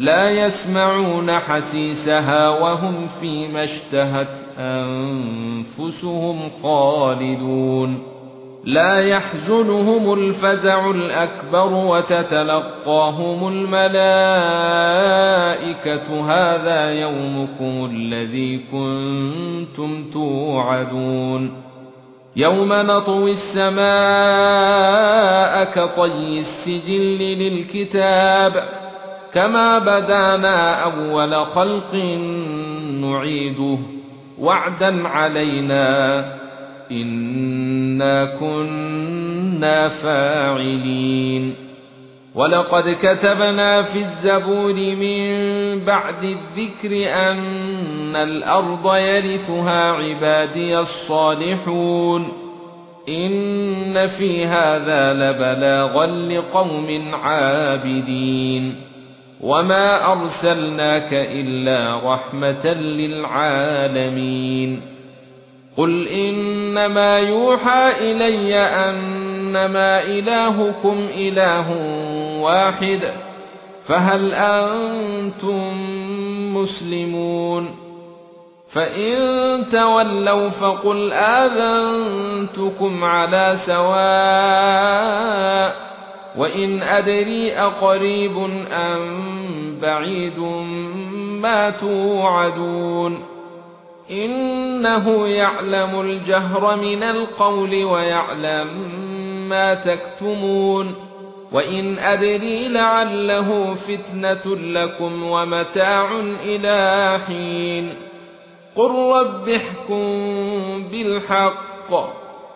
لا يسمعون حسيسها وهم فيما اشتهت أنفسهم خالدون. لا يحزنهم الفزع الأكبر وتتلقاهم الملائكة. هذا يومكم الذي كنتم توعدون. يوم نطوي السماء كطي السجل للكتاب. كما بدانا اول خلق نعيده وعدا علينا إنا كنا فاعلين ولقد كتبنا في الزبور من بعد الذكر أن الأرض يرثها عبادي الصالحون إن في هذا لبلاغا لقوم عابدين وما أرسلناك إلا رحمة للعالمين قل انما يوحى الي انما الهكم اله واحد فهل أنتم مسلمون فان تولوا فقل اذنتكم على سواء وان ادري اقريب ام بعيد ما توعدون انه يعلم الجهر من القول ويعلم ما تكتمون وان ادري لعله فتنه لكم ومتاع إلى حين قل رب احكم بالحق